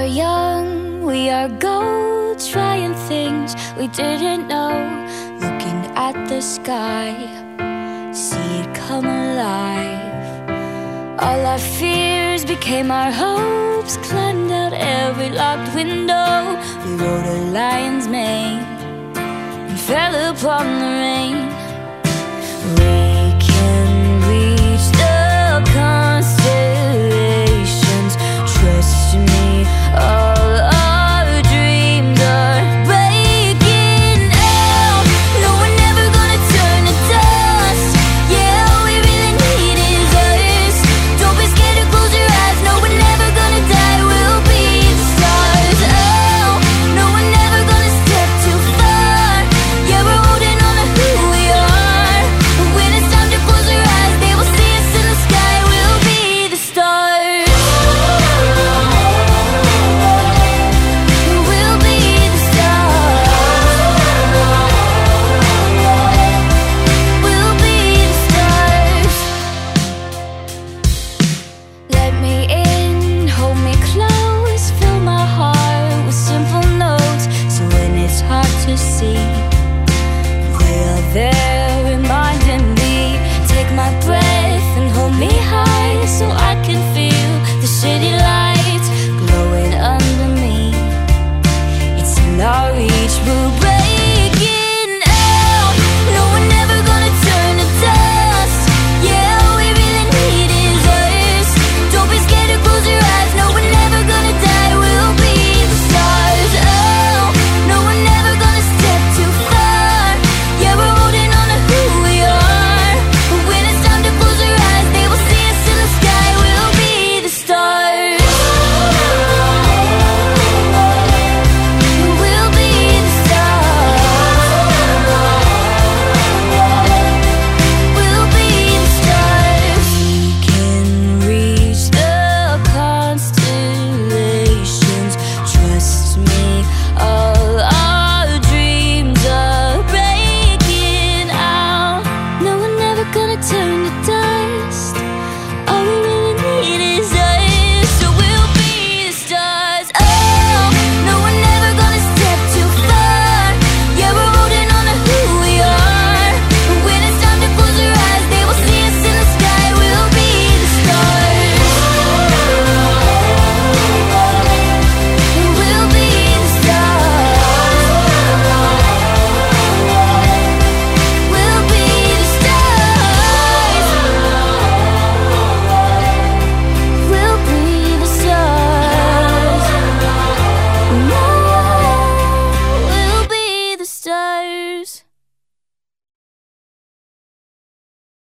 are young, we are gold, trying things we didn't know. Looking at the sky, see it come alive. All our fears became our hopes, climbed out every locked window. We rode a lion's mane and fell upon the rain. We